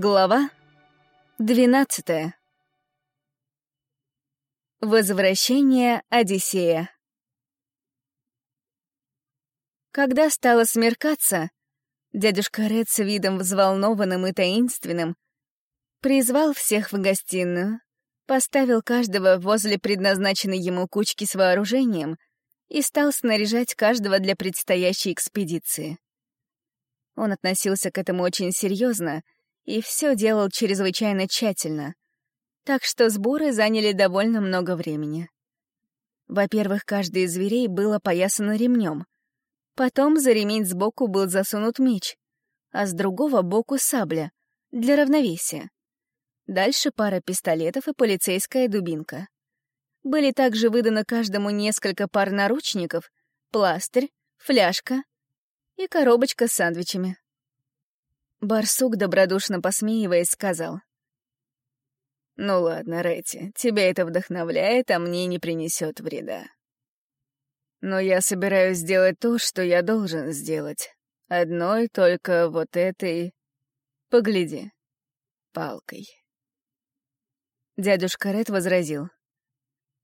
Глава двенадцатая. Возвращение Одиссея. Когда стало смеркаться, дядюшка Ред с видом взволнованным и таинственным призвал всех в гостиную, поставил каждого возле предназначенной ему кучки с вооружением и стал снаряжать каждого для предстоящей экспедиции. Он относился к этому очень серьезно — и все делал чрезвычайно тщательно, так что сборы заняли довольно много времени. Во-первых, каждый из зверей был опоясан ремнем. Потом за ремень сбоку был засунут меч, а с другого боку сабля для равновесия. Дальше пара пистолетов и полицейская дубинка. Были также выданы каждому несколько пар наручников, пластырь, фляжка и коробочка с сандвичами. Барсук, добродушно посмеиваясь, сказал. «Ну ладно, Рэти, тебя это вдохновляет, а мне не принесет вреда. Но я собираюсь сделать то, что я должен сделать. Одной только вот этой... Погляди. Палкой». Дядюшка Ред возразил.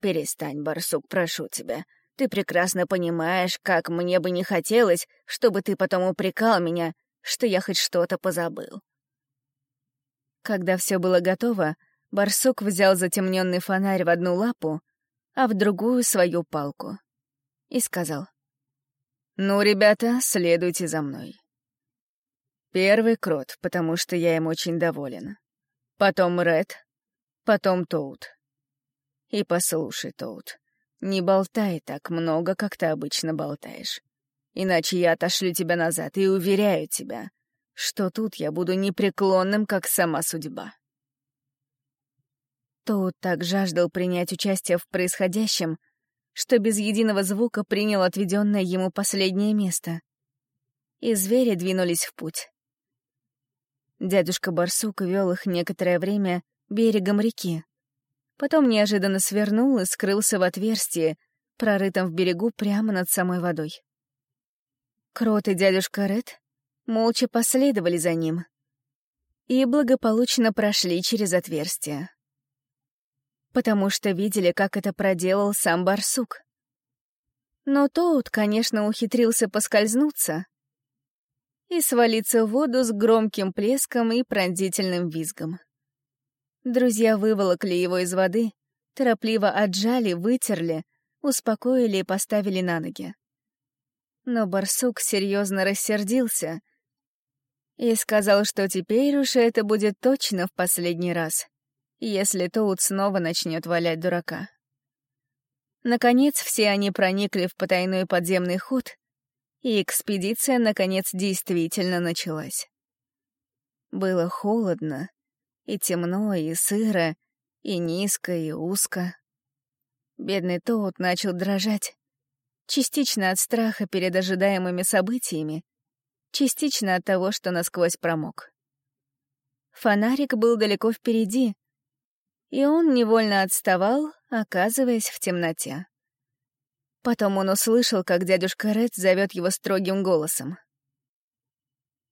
«Перестань, барсук, прошу тебя. Ты прекрасно понимаешь, как мне бы не хотелось, чтобы ты потом упрекал меня, что я хоть что-то позабыл. Когда все было готово, барсук взял затемненный фонарь в одну лапу, а в другую — свою палку. И сказал. «Ну, ребята, следуйте за мной. Первый крот, потому что я им очень доволен. Потом Ред, потом Тоут. И послушай, Тоут, не болтай так много, как ты обычно болтаешь. Иначе я отошлю тебя назад и уверяю тебя, что тут я буду непреклонным, как сама судьба. Тоут так жаждал принять участие в происходящем, что без единого звука принял отведенное ему последнее место. И звери двинулись в путь. Дядюшка Барсук вел их некоторое время берегом реки. Потом неожиданно свернул и скрылся в отверстии, прорытом в берегу прямо над самой водой. Крот и дядюшка Ред молча последовали за ним и благополучно прошли через отверстие. Потому что видели, как это проделал сам барсук. Но Тоут, конечно, ухитрился поскользнуться и свалиться в воду с громким плеском и пронзительным визгом. Друзья выволокли его из воды, торопливо отжали, вытерли, успокоили и поставили на ноги. Но барсук серьезно рассердился и сказал, что теперь уж это будет точно в последний раз, если Тоут снова начнет валять дурака. Наконец, все они проникли в потайной подземный ход, и экспедиция, наконец, действительно началась. Было холодно, и темно, и сыро, и низко, и узко. Бедный Тоут начал дрожать, Частично от страха перед ожидаемыми событиями, частично от того, что насквозь промок. Фонарик был далеко впереди, и он невольно отставал, оказываясь в темноте. Потом он услышал, как дядюшка Ред зовет его строгим голосом.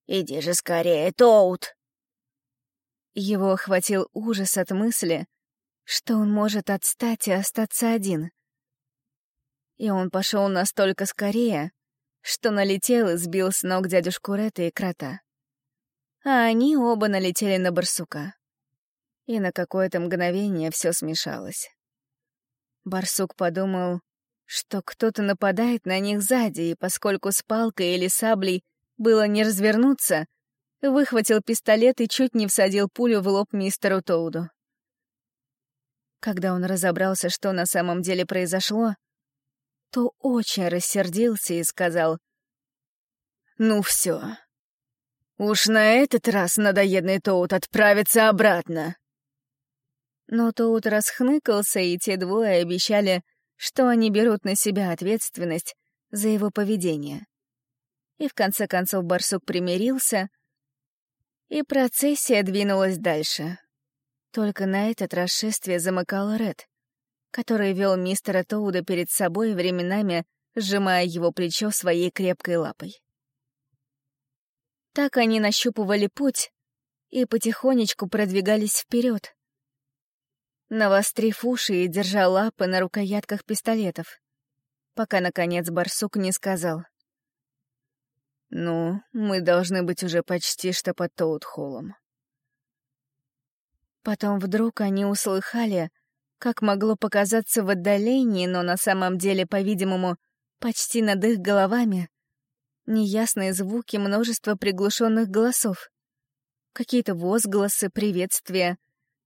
«Иди же скорее, Тоут!» Его охватил ужас от мысли, что он может отстать и остаться один — и он пошел настолько скорее, что налетел и сбил с ног дядюшку Ретта и крота. А они оба налетели на барсука. И на какое-то мгновение все смешалось. Барсук подумал, что кто-то нападает на них сзади, и поскольку с палкой или саблей было не развернуться, выхватил пистолет и чуть не всадил пулю в лоб мистеру Тоуду. Когда он разобрался, что на самом деле произошло, то очень рассердился и сказал, «Ну все, уж на этот раз надоедный Тоут отправится обратно». Но Тоут расхныкался, и те двое обещали, что они берут на себя ответственность за его поведение. И в конце концов барсук примирился, и процессия двинулась дальше. Только на этот раз шествие замыкал Ред, который вел мистера Тоуда перед собой, временами сжимая его плечо своей крепкой лапой. Так они нащупывали путь и потихонечку продвигались вперед, навострив уши и держа лапы на рукоятках пистолетов, пока, наконец, барсук не сказал. «Ну, мы должны быть уже почти что под Тоутхоллом». Потом вдруг они услыхали, как могло показаться в отдалении, но на самом деле, по-видимому, почти над их головами, неясные звуки множества приглушенных голосов. Какие-то возгласы, приветствия,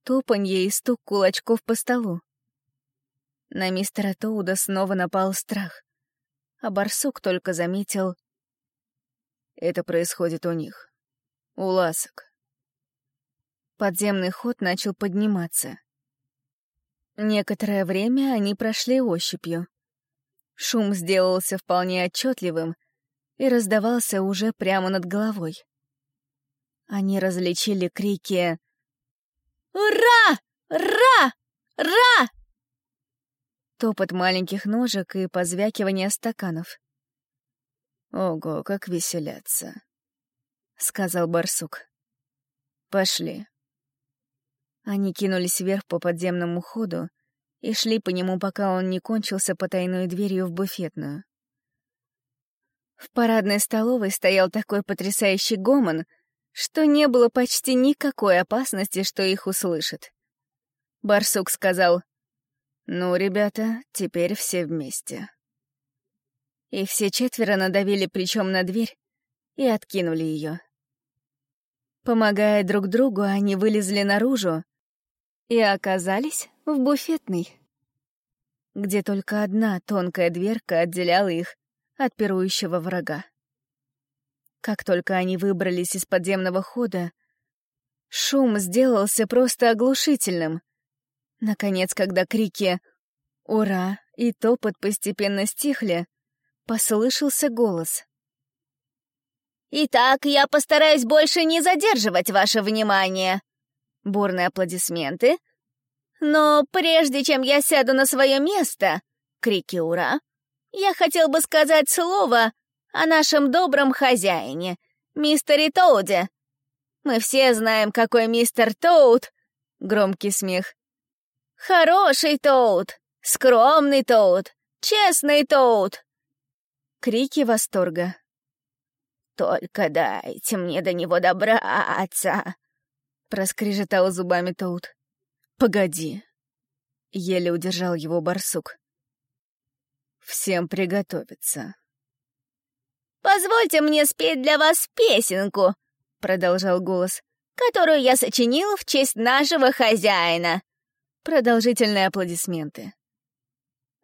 топанье и стук кулачков по столу. На мистера Тоуда снова напал страх, а барсук только заметил... Это происходит у них. У ласок. Подземный ход начал подниматься. Некоторое время они прошли ощупью. Шум сделался вполне отчетливым и раздавался уже прямо над головой. Они различили крики «Ура! Ра! Ра!» Топот маленьких ножек и позвякивание стаканов. «Ого, как веселятся», — сказал барсук. «Пошли». Они кинулись вверх по подземному ходу и шли по нему, пока он не кончился потайной дверью в буфетную. В парадной столовой стоял такой потрясающий гомон, что не было почти никакой опасности, что их услышат. Барсук сказал, «Ну, ребята, теперь все вместе». И все четверо надавили плечом на дверь и откинули ее. Помогая друг другу, они вылезли наружу, и оказались в буфетной, где только одна тонкая дверка отделяла их от пирующего врага. Как только они выбрались из подземного хода, шум сделался просто оглушительным. Наконец, когда крики «Ура!» и топот постепенно стихли, послышался голос. «Итак, я постараюсь больше не задерживать ваше внимание бурные аплодисменты. Но прежде чем я сяду на свое место, крики «Ура!», я хотел бы сказать слово о нашем добром хозяине, мистере Тоуде. Мы все знаем, какой мистер Тоуд. Громкий смех. Хороший Тоуд, скромный Тоуд, честный Тоуд. Крики восторга. «Только дайте мне до него добраться!» — проскрежетал зубами Тоут. «Погоди!» — еле удержал его барсук. «Всем приготовиться!» «Позвольте мне спеть для вас песенку!» — продолжал голос, «которую я сочинил в честь нашего хозяина!» Продолжительные аплодисменты.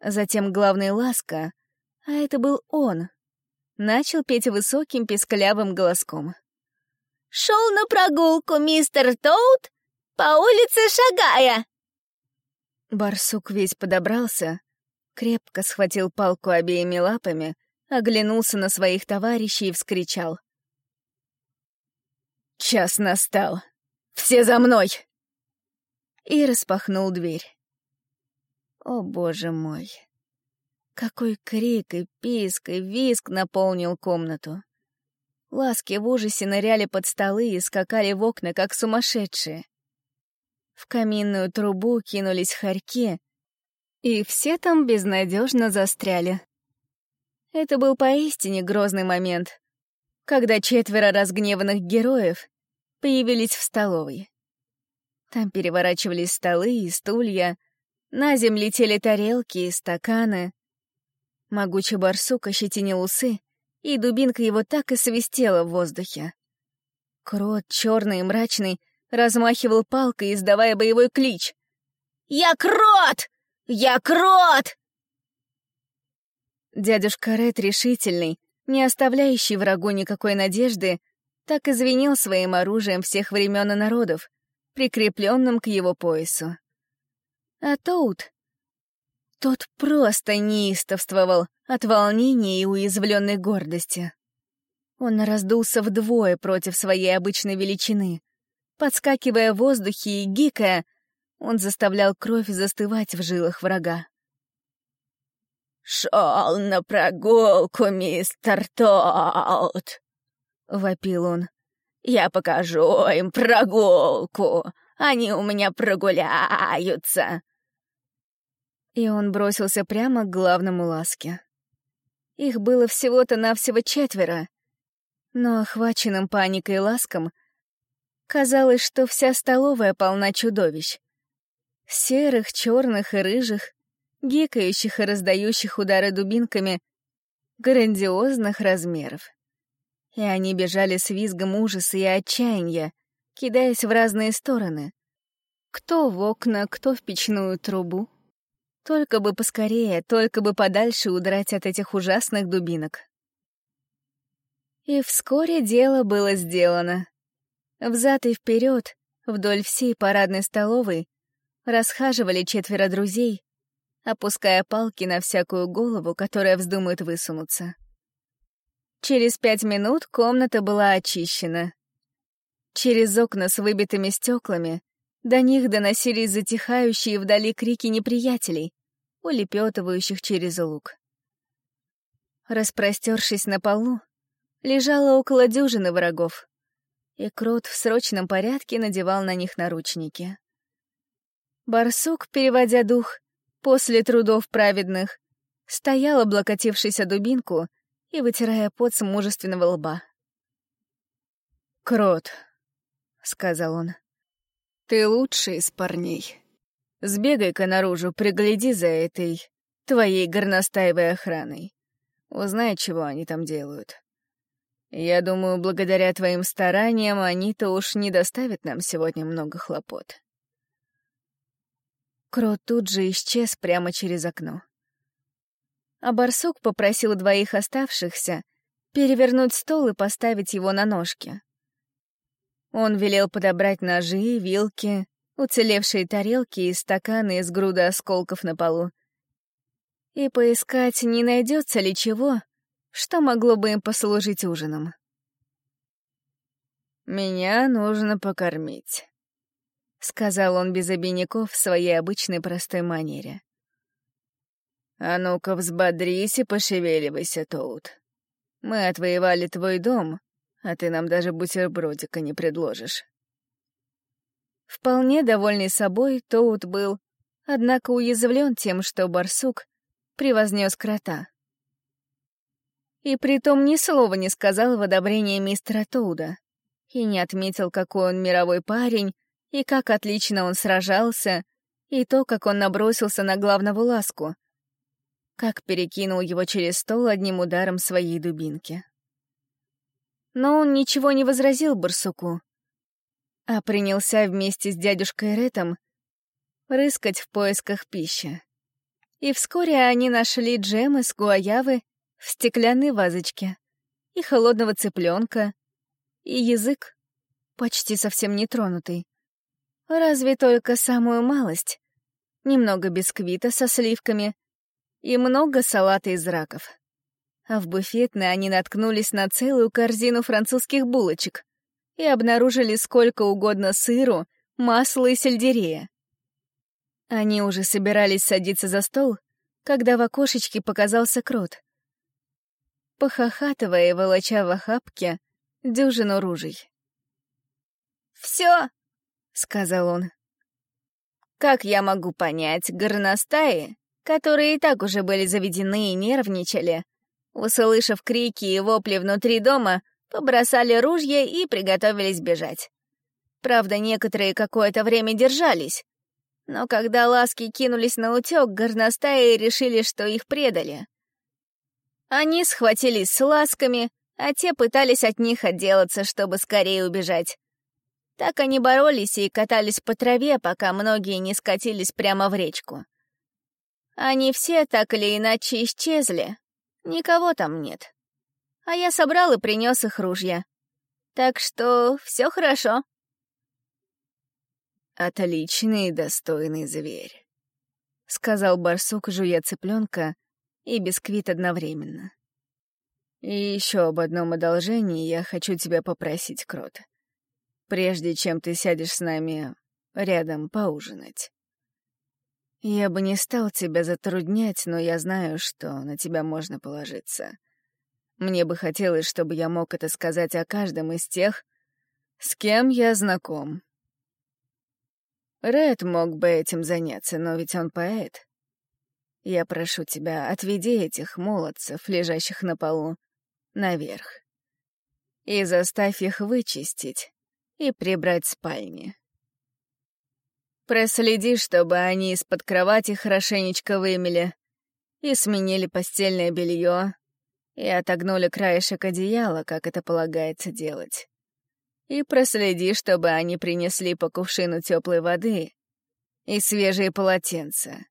Затем главный ласка, а это был он, начал петь высоким песклявым голоском шел на прогулку мистер Тоут по улице шагая. Барсук весь подобрался, крепко схватил палку обеими лапами, оглянулся на своих товарищей и вскричал. «Час настал! Все за мной!» И распахнул дверь. О, боже мой! Какой крик и писк и виск наполнил комнату. Ласки в ужасе ныряли под столы и скакали в окна, как сумасшедшие. В каминную трубу кинулись хорьки, и все там безнадежно застряли. Это был поистине грозный момент, когда четверо разгневанных героев появились в столовой. Там переворачивались столы и стулья, на землю летели тарелки и стаканы. Могучий барсук ощетинил усы и дубинка его так и свистела в воздухе. Крот, черный и мрачный, размахивал палкой, издавая боевой клич. «Я крот! Я крот!» Дядюшка Ред решительный, не оставляющий врагу никакой надежды, так извинил своим оружием всех времен и народов, прикрепленным к его поясу. А Тоут... Тот просто неистовствовал, от волнения и уязвленной гордости. Он раздулся вдвое против своей обычной величины. Подскакивая в воздухе и гикая, он заставлял кровь застывать в жилах врага. «Шел на прогулку, мистер Толт!» — вопил он. Я покажу им прогулку. Они у меня прогуляются!» И он бросился прямо к главному ласке. Их было всего-то навсего четверо, но охваченным паникой ласком казалось, что вся столовая полна чудовищ. Серых, черных и рыжих, гикающих и раздающих удары дубинками грандиозных размеров. И они бежали с визгом ужаса и отчаяния, кидаясь в разные стороны. Кто в окна, кто в печную трубу. Только бы поскорее, только бы подальше удрать от этих ужасных дубинок. И вскоре дело было сделано. Взад и вперед, вдоль всей парадной столовой, расхаживали четверо друзей, опуская палки на всякую голову, которая вздумает высунуться. Через пять минут комната была очищена. Через окна с выбитыми стеклами до них доносились затихающие вдали крики неприятелей, улепетывающих через луг. Распростершись на полу, лежало около дюжины врагов, и Крот в срочном порядке надевал на них наручники. Барсук, переводя дух, после трудов праведных, стоял, облокотившись о дубинку и вытирая пот с мужественного лба. «Крот», — сказал он, — «ты лучший из парней. Сбегай-ка наружу, пригляди за этой твоей горностаевой охраной. Узнай, чего они там делают. Я думаю, благодаря твоим стараниям они-то уж не доставят нам сегодня много хлопот. Крот тут же исчез прямо через окно. А барсук попросил двоих оставшихся перевернуть стол и поставить его на ножки. Он велел подобрать ножи, вилки, уцелевшие тарелки и стаканы из груды осколков на полу. И поискать, не найдется ли чего, что могло бы им послужить ужином. «Меня нужно покормить», — сказал он без обиняков в своей обычной простой манере. «А ну-ка взбодрись и пошевеливайся, Тоут. Мы отвоевали твой дом, а ты нам даже бутербродика не предложишь». Вполне довольный собой, Тоут был, однако уязвлен тем, что барсук превознес крота и притом ни слова не сказал в одобрение мистера Тоуда, и не отметил, какой он мировой парень, и как отлично он сражался, и то, как он набросился на главного ласку, как перекинул его через стол одним ударом своей дубинки. Но он ничего не возразил барсуку, а принялся вместе с дядюшкой Ретом рыскать в поисках пищи. И вскоре они нашли джем из гуаявы в стеклянной вазочке, и холодного цыпленка, и язык, почти совсем не тронутый. Разве только самую малость. Немного бисквита со сливками и много салата из раков. А в буфетной они наткнулись на целую корзину французских булочек и обнаружили сколько угодно сыру, масла и сельдерея. Они уже собирались садиться за стол, когда в окошечке показался крот похохатывая и волоча в охапке дюжину ружей. «Все!» — сказал он. «Как я могу понять, горностаи, которые и так уже были заведены и нервничали, услышав крики и вопли внутри дома, побросали ружья и приготовились бежать. Правда, некоторые какое-то время держались, но когда ласки кинулись на утек, горностаи решили, что их предали. Они схватились с ласками, а те пытались от них отделаться, чтобы скорее убежать. Так они боролись и катались по траве, пока многие не скатились прямо в речку. Они все так или иначе исчезли. Никого там нет. А я собрал и принес их ружья. Так что все хорошо. «Отличный и достойный зверь», — сказал барсук, жуя цыпленка, и бисквит одновременно. И еще об одном одолжении я хочу тебя попросить, Крот. Прежде чем ты сядешь с нами рядом поужинать. Я бы не стал тебя затруднять, но я знаю, что на тебя можно положиться. Мне бы хотелось, чтобы я мог это сказать о каждом из тех, С кем я знаком? Ред мог бы этим заняться, но ведь он поэт. Я прошу тебя, отведи этих молодцев, лежащих на полу, наверх. И заставь их вычистить и прибрать спальни. Проследи, чтобы они из-под кровати хорошенечко вымели и сменили постельное белье и отогнули краешек одеяла, как это полагается делать и проследи, чтобы они принесли по кувшину теплой воды и свежие полотенца,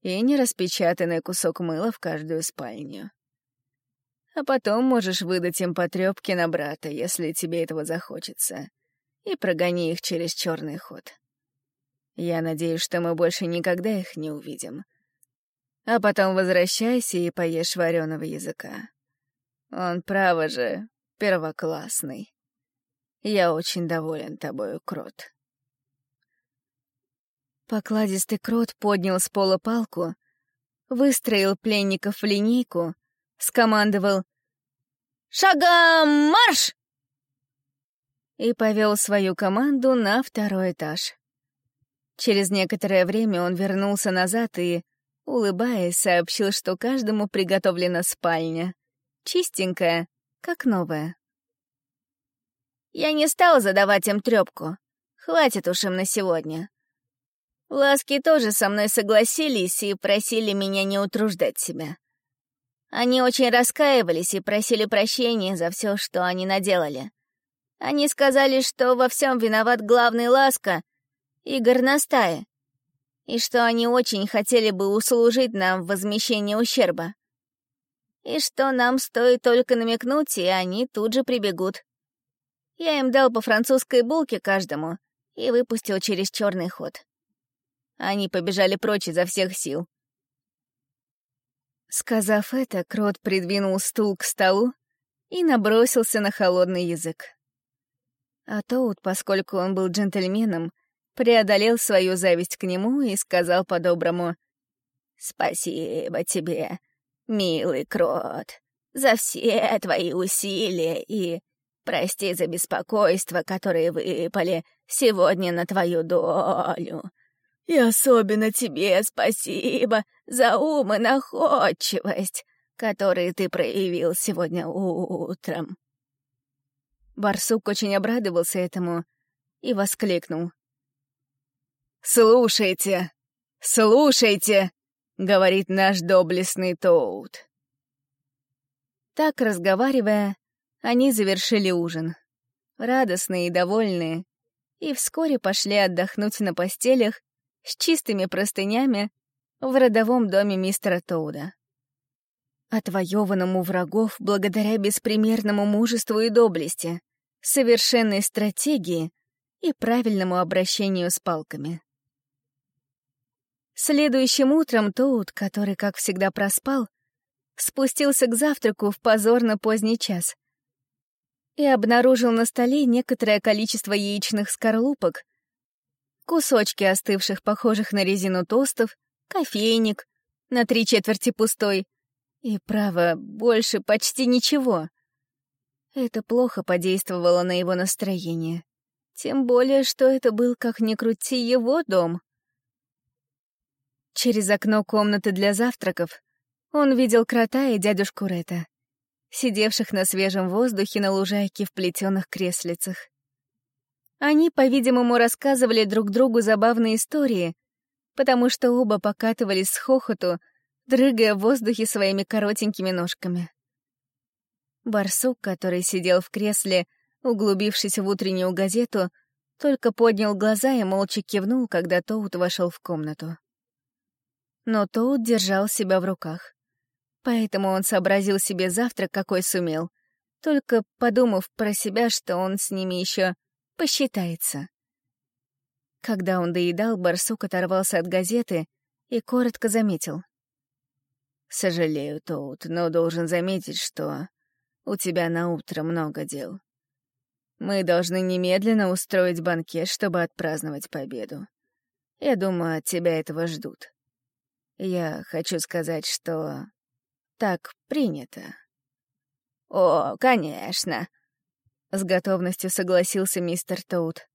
и нераспечатанный кусок мыла в каждую спальню. А потом можешь выдать им потрёпки на брата, если тебе этого захочется, и прогони их через черный ход. Я надеюсь, что мы больше никогда их не увидим. А потом возвращайся и поешь вареного языка. Он, право же, первоклассный. Я очень доволен тобою, Крот. Покладистый Крот поднял с пола палку, выстроил пленников в линейку, скомандовал «Шагом марш!» и повел свою команду на второй этаж. Через некоторое время он вернулся назад и, улыбаясь, сообщил, что каждому приготовлена спальня, чистенькая, как новая. Я не стал задавать им трёпку. Хватит уж им на сегодня. Ласки тоже со мной согласились и просили меня не утруждать себя. Они очень раскаивались и просили прощения за все, что они наделали. Они сказали, что во всем виноват главный Ласка и горностая, и что они очень хотели бы услужить нам в возмещении ущерба. И что нам стоит только намекнуть, и они тут же прибегут. Я им дал по французской булке каждому и выпустил через черный ход. Они побежали прочь изо всех сил. Сказав это, Крот придвинул стул к столу и набросился на холодный язык. А Тоут, поскольку он был джентльменом, преодолел свою зависть к нему и сказал по-доброму «Спасибо тебе, милый Крот, за все твои усилия и Прости за беспокойство, которое выпали сегодня на твою долю. И особенно тебе спасибо за ум и находчивость, которые ты проявил сегодня утром». Барсук очень обрадовался этому и воскликнул. «Слушайте, слушайте!» — говорит наш доблестный Тоут. Так, разговаривая, они завершили ужин. Радостные и довольные. И вскоре пошли отдохнуть на постелях с чистыми простынями в родовом доме мистера Тоуда. Отвоеванному врагов благодаря беспримерному мужеству и доблести, совершенной стратегии и правильному обращению с палками. Следующим утром Тоут, который, как всегда, проспал, спустился к завтраку в позорно поздний час и обнаружил на столе некоторое количество яичных скорлупок, кусочки остывших, похожих на резину тостов, кофейник, на три четверти пустой, и, право, больше почти ничего. Это плохо подействовало на его настроение. Тем более, что это был, как ни крути, его дом. Через окно комнаты для завтраков он видел крота и дядюшку Рета сидевших на свежем воздухе на лужайке в плетеных креслицах. Они, по-видимому, рассказывали друг другу забавные истории, потому что оба покатывались с хохоту, дрыгая в воздухе своими коротенькими ножками. Барсук, который сидел в кресле, углубившись в утреннюю газету, только поднял глаза и молча кивнул, когда Тоут вошел в комнату. Но Тоут держал себя в руках. Поэтому он сообразил себе завтрак, какой сумел, только подумав про себя, что он с ними еще посчитается. Когда он доедал, барсук оторвался от газеты и коротко заметил. «Сожалею, Тоут, но должен заметить, что у тебя на утро много дел. Мы должны немедленно устроить банкет, чтобы отпраздновать победу. Я думаю, от тебя этого ждут. Я хочу сказать, что так принято». «О, конечно», С готовностью согласился мистер Тоут.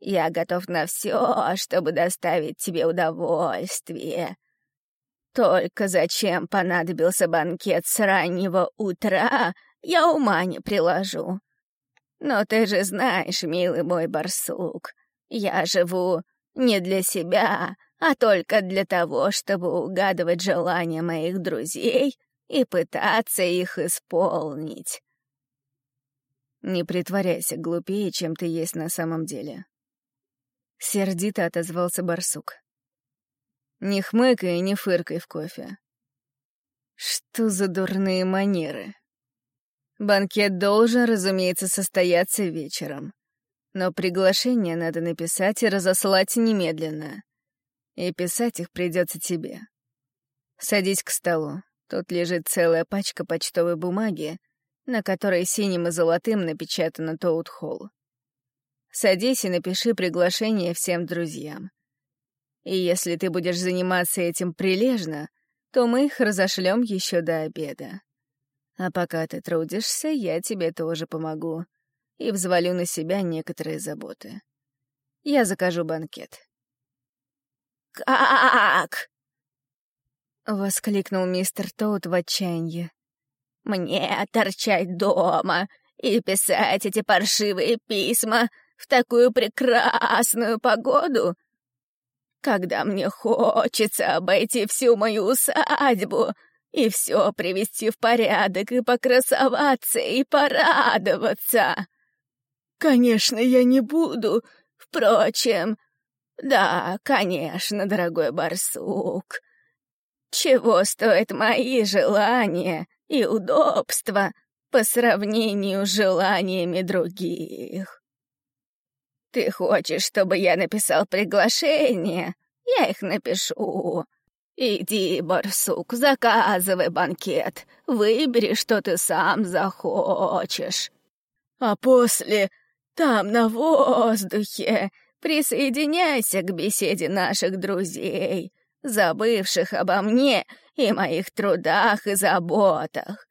«Я готов на все, чтобы доставить тебе удовольствие. Только зачем понадобился банкет с раннего утра, я ума не приложу. Но ты же знаешь, милый мой барсук, я живу не для себя, а только для того, чтобы угадывать желания моих друзей и пытаться их исполнить. Не притворяйся глупее, чем ты есть на самом деле. Сердито отозвался барсук. Не хмыкай и не фыркай в кофе. Что за дурные манеры? Банкет должен, разумеется, состояться вечером. Но приглашение надо написать и разослать немедленно. И писать их придется тебе. Садись к столу. Тут лежит целая пачка почтовой бумаги, на которой синим и золотым напечатано Тоут Холл. Садись и напиши приглашение всем друзьям. И если ты будешь заниматься этим прилежно, то мы их разошлем еще до обеда. А пока ты трудишься, я тебе тоже помогу и взвалю на себя некоторые заботы. Я закажу банкет. «Как?» — воскликнул мистер Тоут в отчаянии. «Мне торчать дома и писать эти паршивые письма в такую прекрасную погоду? когда мне хочется обойти всю мою усадьбу и все привести в порядок и покрасоваться и порадоваться. Конечно, я не буду. Впрочем, да, конечно, дорогой барсук. Чего стоят мои желания и удобства по сравнению с желаниями других? Ты хочешь, чтобы я написал приглашение? Я их напишу. Иди, барсук, заказывай банкет. Выбери, что ты сам захочешь. А после, там, на воздухе, присоединяйся к беседе наших друзей, забывших обо мне и моих трудах и заботах.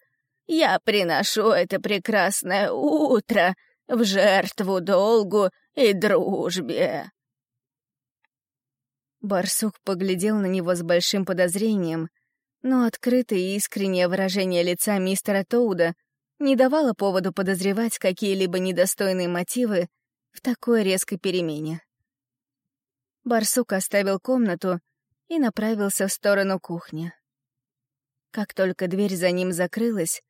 Я приношу это прекрасное утро в жертву долгу и дружбе». Барсук поглядел на него с большим подозрением, но открытое и искреннее выражение лица мистера Тоуда не давало поводу подозревать какие-либо недостойные мотивы в такой резкой перемене. Барсук оставил комнату и направился в сторону кухни. Как только дверь за ним закрылась,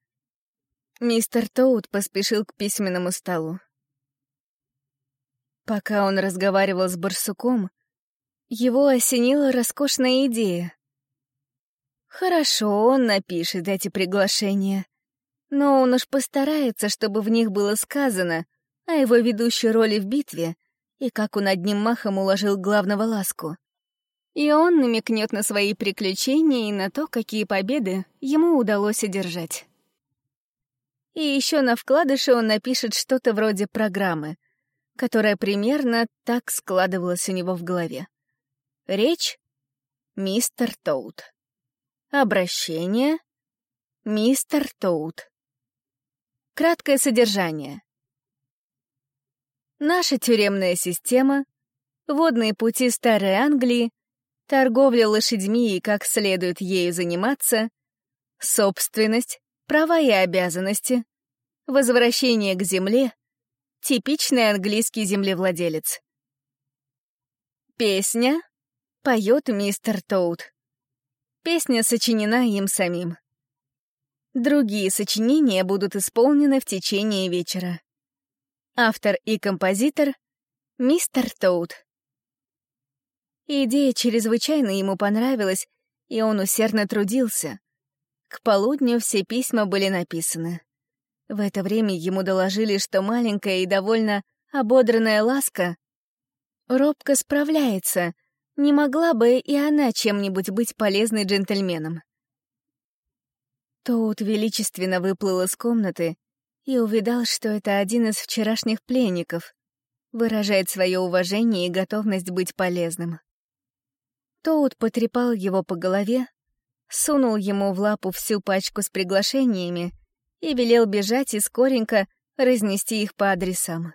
мистер Тоуд поспешил к письменному столу. Пока он разговаривал с барсуком, его осенила роскошная идея. Хорошо, он напишет эти приглашения, но он уж постарается, чтобы в них было сказано о его ведущей роли в битве и как он одним махом уложил главного ласку. И он намекнет на свои приключения и на то, какие победы ему удалось одержать. И еще на вкладыше он напишет что-то вроде программы, которая примерно так складывалась у него в голове. Речь — мистер Тоут. Обращение — мистер Тоут. Краткое содержание. Наша тюремная система, водные пути Старой Англии, торговля лошадьми и как следует ею заниматься, собственность, права и обязанности, возвращение к земле — Типичный английский землевладелец. Песня поет мистер Тоут. Песня сочинена им самим. Другие сочинения будут исполнены в течение вечера. Автор и композитор — мистер Тоут. Идея чрезвычайно ему понравилась, и он усердно трудился. К полудню все письма были написаны. В это время ему доложили, что маленькая и довольно ободранная ласка робко справляется, не могла бы и она чем-нибудь быть полезной джентльменом. Тоут величественно выплыл из комнаты и увидал, что это один из вчерашних пленников, выражает свое уважение и готовность быть полезным. Тоут потрепал его по голове, сунул ему в лапу всю пачку с приглашениями и велел бежать и скоренько разнести их по адресам.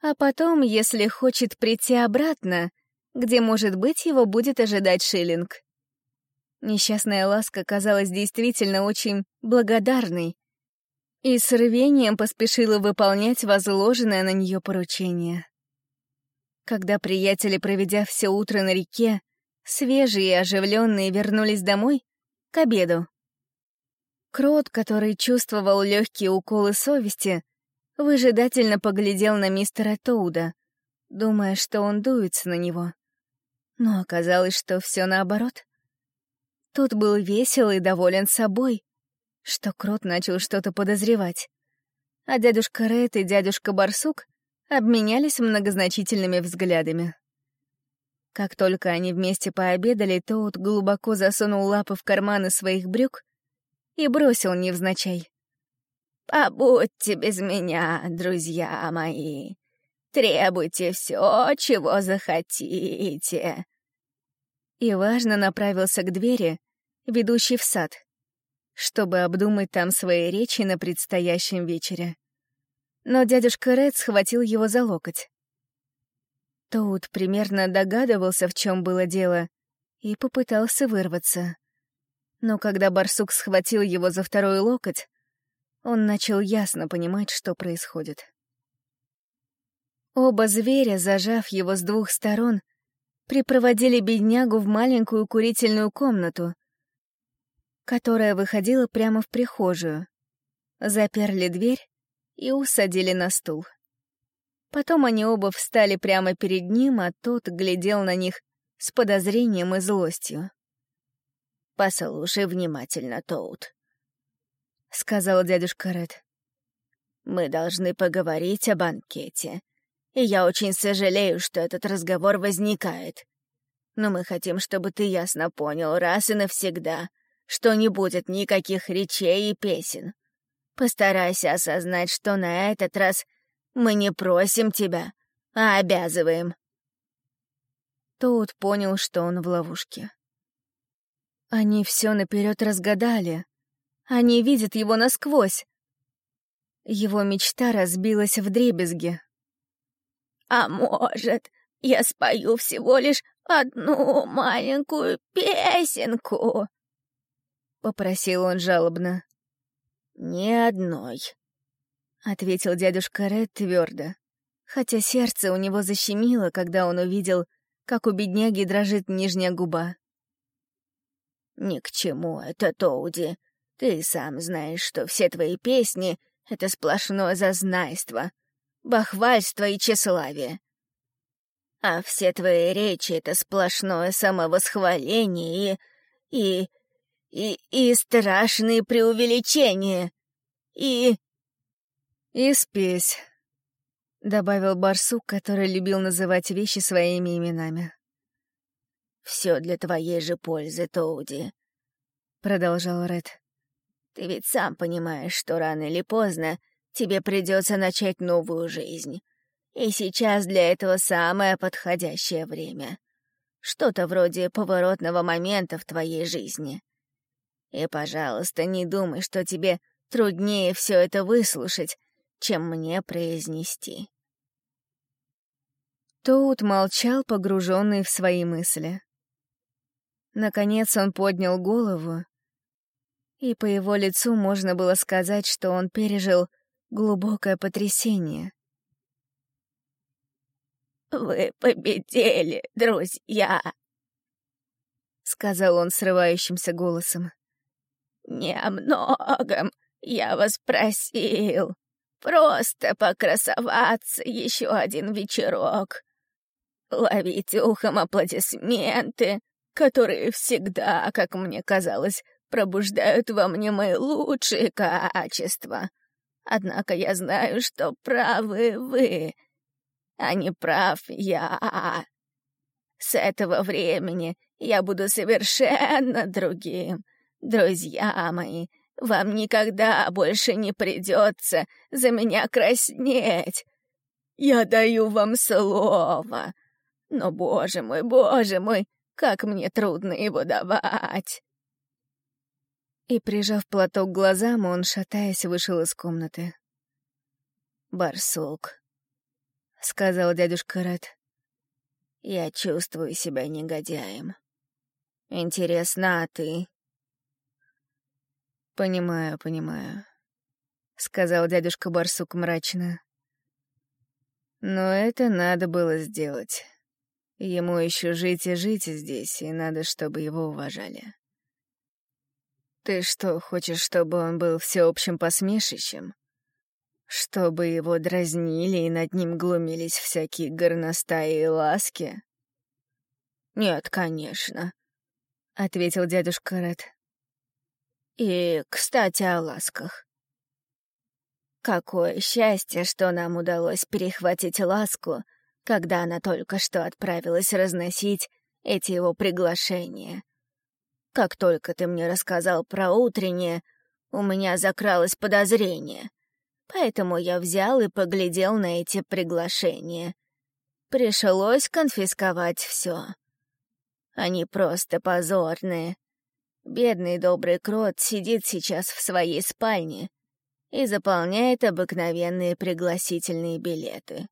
А потом, если хочет прийти обратно, где, может быть, его будет ожидать шиллинг. Несчастная ласка казалась действительно очень благодарной и с рвением поспешила выполнять возложенное на нее поручение. Когда приятели, проведя все утро на реке, свежие и оживленные вернулись домой, к обеду. Крот, который чувствовал легкие уколы совести, выжидательно поглядел на мистера Тоуда, думая, что он дуется на него. Но оказалось, что все наоборот. Тут был весел и доволен собой, что Крот начал что-то подозревать. А дядюшка Ред и дядюшка Барсук обменялись многозначительными взглядами. Как только они вместе пообедали, Тоут глубоко засунул лапы в карманы своих брюк и бросил невзначай. Побудьте без меня, друзья мои. Требуйте все, чего захотите. И важно направился к двери, ведущей в сад, чтобы обдумать там свои речи на предстоящем вечере. Но дядюшка Ред схватил его за локоть. Тоут примерно догадывался, в чем было дело, и попытался вырваться. Но когда барсук схватил его за второй локоть, он начал ясно понимать, что происходит. Оба зверя, зажав его с двух сторон, припроводили беднягу в маленькую курительную комнату, которая выходила прямо в прихожую, заперли дверь и усадили на стул. Потом они оба встали прямо перед ним, а тот глядел на них с подозрением и злостью. «Послушай внимательно, Тоут», — сказал дядюшка Ред. «Мы должны поговорить о банкете, и я очень сожалею, что этот разговор возникает. Но мы хотим, чтобы ты ясно понял раз и навсегда, что не будет никаких речей и песен. Постарайся осознать, что на этот раз мы не просим тебя, а обязываем». Тоут понял, что он в ловушке. Они все наперед разгадали, они видят его насквозь. Его мечта разбилась в дребезги. «А может, я спою всего лишь одну маленькую песенку?» — попросил он жалобно. «Ни одной», — ответил дядюшка Ред твердо, хотя сердце у него защемило, когда он увидел, как у бедняги дрожит нижняя губа. «Ни к чему это, Тоуди. Ты сам знаешь, что все твои песни — это сплошное зазнайство, бахвальство и тщеславие. А все твои речи — это сплошное самовосхваление и... и... и... и страшные преувеличения. И... и спесь, — добавил барсук, который любил называть вещи своими именами. «Все для твоей же пользы, Тоуди», — продолжал Ред. Ты ведь сам понимаешь, что рано или поздно тебе придется начать новую жизнь. И сейчас для этого самое подходящее время. Что-то вроде поворотного момента в твоей жизни. И, пожалуйста, не думай, что тебе труднее все это выслушать, чем мне произнести. Тоут молчал, погруженный в свои мысли. Наконец он поднял голову и по его лицу можно было сказать, что он пережил глубокое потрясение. «Вы победили, друзья!» — сказал он срывающимся голосом. «Не о многом я вас просил. Просто покрасоваться еще один вечерок. Ловите ухом аплодисменты, которые всегда, как мне казалось, пробуждают во мне мои лучшие качества. Однако я знаю, что правы вы, а не прав я. С этого времени я буду совершенно другим. Друзья мои, вам никогда больше не придется за меня краснеть. Я даю вам слово. Но, боже мой, боже мой, как мне трудно его давать. И, прижав платок к глазам, он, шатаясь, вышел из комнаты. «Барсук», — сказал дядюшка Ред. «Я чувствую себя негодяем. Интересно, а ты?» «Понимаю, понимаю», — сказал дядюшка Барсук мрачно. «Но это надо было сделать. Ему еще жить и жить здесь, и надо, чтобы его уважали». «Ты что, хочешь, чтобы он был всеобщим посмешищем?» Чтобы его дразнили и над ним глумились всякие горностаи и ласки? «Нет, конечно», — ответил дядюшка Ред. «И, кстати, о ласках. Какое счастье, что нам удалось перехватить ласку, когда она только что отправилась разносить эти его приглашения. Как только ты мне рассказал про утреннее, у меня закралось подозрение. Поэтому я взял и поглядел на эти приглашения. Пришлось конфисковать все. Они просто позорные. Бедный добрый крот сидит сейчас в своей спальне и заполняет обыкновенные пригласительные билеты.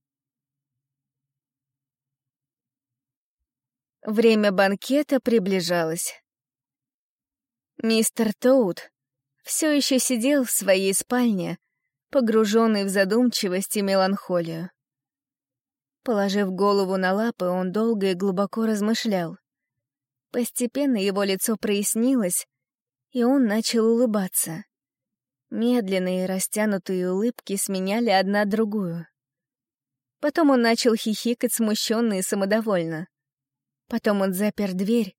Время банкета приближалось. Мистер Тоут все еще сидел в своей спальне, погруженный в задумчивость и меланхолию. Положив голову на лапы, он долго и глубоко размышлял. Постепенно его лицо прояснилось, и он начал улыбаться. Медленные растянутые улыбки сменяли одна другую. Потом он начал хихикать смущенно и самодовольно. Потом он запер дверь,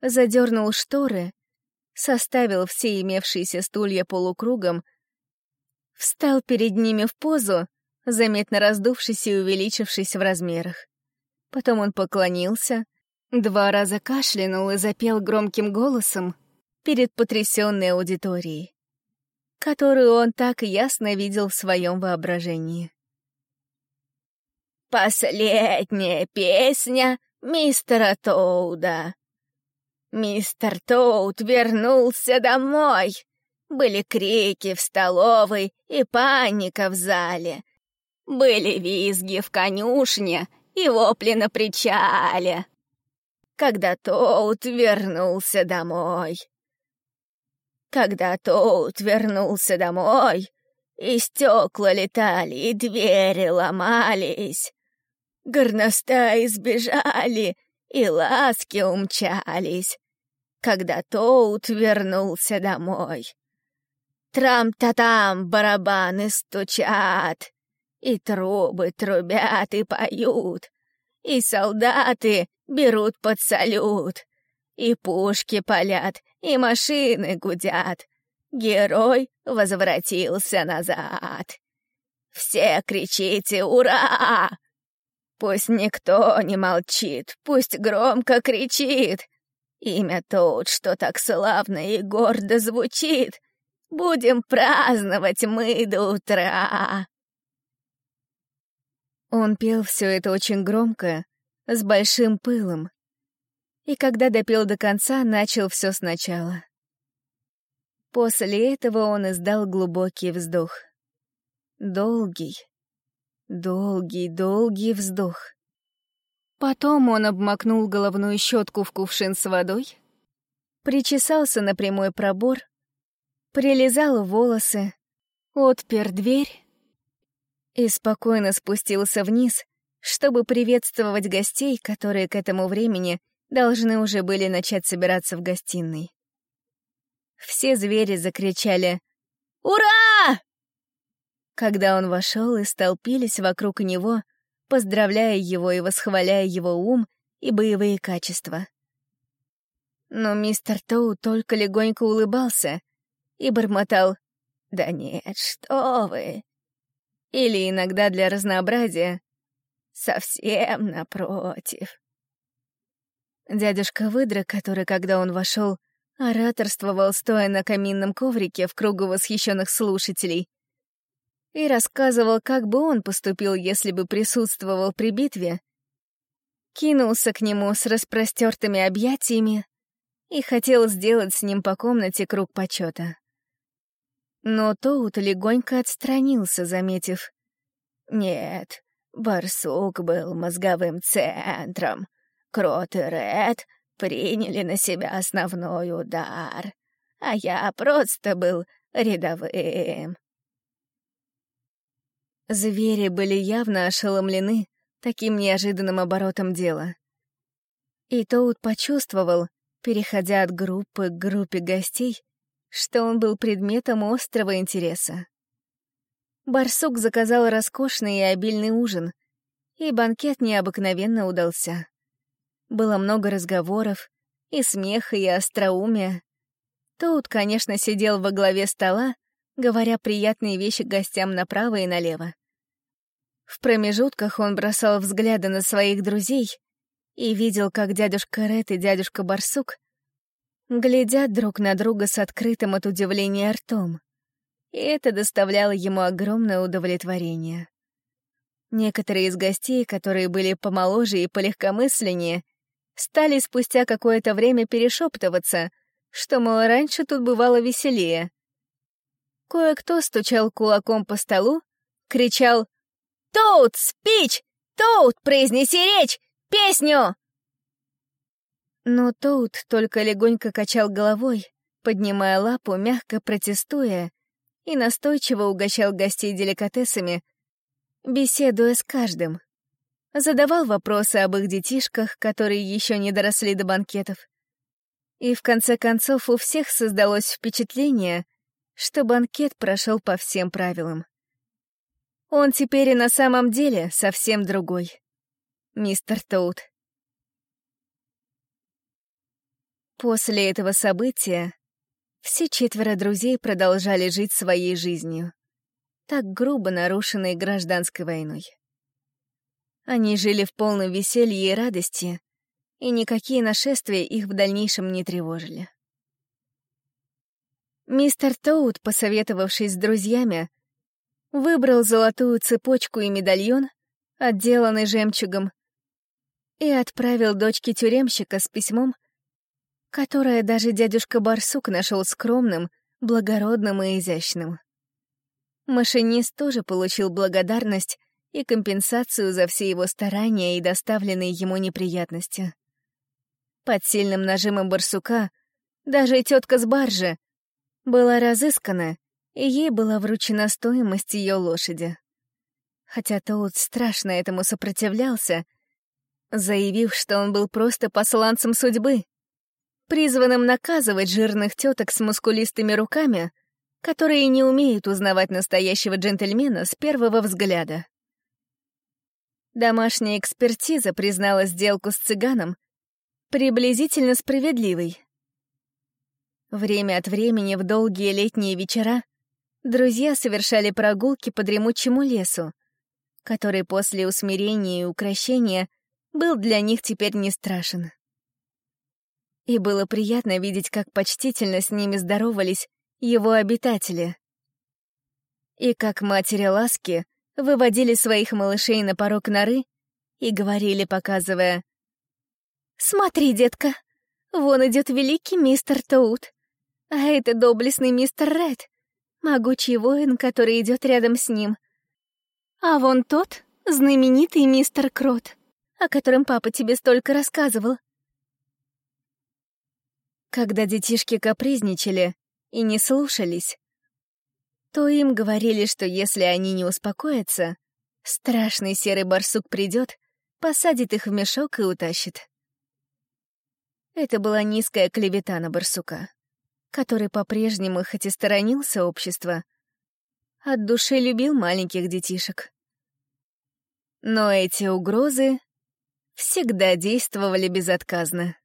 задернул шторы, составил все имевшиеся стулья полукругом встал перед ними в позу, заметно раздувшись и увеличившись в размерах. Потом он поклонился, два раза кашлянул и запел громким голосом перед потрясенной аудиторией, которую он так ясно видел в своем воображении. «Последняя песня мистера Тоуда. Мистер Тоуд вернулся домой!» Были крики в столовой и паника в зале. Были визги в конюшне и вопли на причале. Когда Тоут вернулся домой. Когда Тоут вернулся домой, и стекла летали, и двери ломались. Горностаи сбежали, и ласки умчались. Когда Тоут вернулся домой. Трам-та-там барабаны стучат, и трубы трубят и поют, и солдаты берут под салют, и пушки палят, и машины гудят. Герой возвратился назад. Все кричите «Ура!» Пусть никто не молчит, пусть громко кричит. Имя тот, что так славно и гордо звучит — Будем праздновать мы до утра!» Он пел все это очень громко, с большим пылом. И когда допел до конца, начал все сначала. После этого он издал глубокий вздох. Долгий, долгий, долгий вздох. Потом он обмакнул головную щетку в кувшин с водой, причесался на прямой пробор прилизал волосы, отпер дверь и спокойно спустился вниз, чтобы приветствовать гостей, которые к этому времени должны уже были начать собираться в гостиной. Все звери закричали «Ура!», когда он вошел и столпились вокруг него, поздравляя его и восхваляя его ум и боевые качества. Но мистер Тоу только легонько улыбался и бормотал «Да нет, что вы!» Или иногда для разнообразия «Совсем напротив». Дядюшка Выдра, который, когда он вошел, ораторствовал, стоя на каминном коврике в кругу восхищенных слушателей, и рассказывал, как бы он поступил, если бы присутствовал при битве, кинулся к нему с распростертыми объятиями и хотел сделать с ним по комнате круг почета. Но Тоут легонько отстранился, заметив. Нет, барсук был мозговым центром. Крот и Ред приняли на себя основной удар, а я просто был рядовым. Звери были явно ошеломлены таким неожиданным оборотом дела. И Тоут почувствовал, переходя от группы к группе гостей, что он был предметом острого интереса. Барсук заказал роскошный и обильный ужин, и банкет необыкновенно удался. Было много разговоров, и смеха, и остроумия. Тоут, конечно, сидел во главе стола, говоря приятные вещи гостям направо и налево. В промежутках он бросал взгляды на своих друзей и видел, как дядюшка Ред и дядюшка Барсук глядят друг на друга с открытым от удивления ртом. И это доставляло ему огромное удовлетворение. Некоторые из гостей, которые были помоложе и полегкомысленнее, стали спустя какое-то время перешептываться, что, мол, раньше тут бывало веселее. Кое-кто стучал кулаком по столу, кричал «Тоут, спич! Тоут, произнеси речь! Песню!» Но Тоут только легонько качал головой, поднимая лапу, мягко протестуя, и настойчиво угощал гостей деликатесами, беседуя с каждым. Задавал вопросы об их детишках, которые еще не доросли до банкетов. И в конце концов у всех создалось впечатление, что банкет прошел по всем правилам. Он теперь и на самом деле совсем другой. Мистер Тоут. После этого события все четверо друзей продолжали жить своей жизнью, так грубо нарушенной гражданской войной. Они жили в полном веселье и радости, и никакие нашествия их в дальнейшем не тревожили. Мистер Тоут, посоветовавшись с друзьями, выбрал золотую цепочку и медальон, отделанный жемчугом, и отправил дочке тюремщика с письмом, которое даже дядюшка Барсук нашел скромным, благородным и изящным. Машинист тоже получил благодарность и компенсацию за все его старания и доставленные ему неприятности. Под сильным нажимом барсука даже тетка с баржи была разыскана и ей была вручена стоимость ее лошади. Хотя Тоут страшно этому сопротивлялся, заявив, что он был просто посланцем судьбы, призванным наказывать жирных теток с мускулистыми руками, которые не умеют узнавать настоящего джентльмена с первого взгляда. Домашняя экспертиза признала сделку с цыганом приблизительно справедливой. Время от времени в долгие летние вечера друзья совершали прогулки по дремучему лесу, который после усмирения и укращения был для них теперь не страшен. И было приятно видеть, как почтительно с ними здоровались его обитатели. И как матери ласки выводили своих малышей на порог норы и говорили, показывая, «Смотри, детка, вон идет великий мистер Тоут, а это доблестный мистер Ред, могучий воин, который идет рядом с ним. А вон тот знаменитый мистер Крот, о котором папа тебе столько рассказывал. Когда детишки капризничали и не слушались, то им говорили, что если они не успокоятся, страшный серый барсук придет, посадит их в мешок и утащит. Это была низкая клевета на барсука который по-прежнему хоть и сторонился общества, от души любил маленьких детишек. Но эти угрозы всегда действовали безотказно.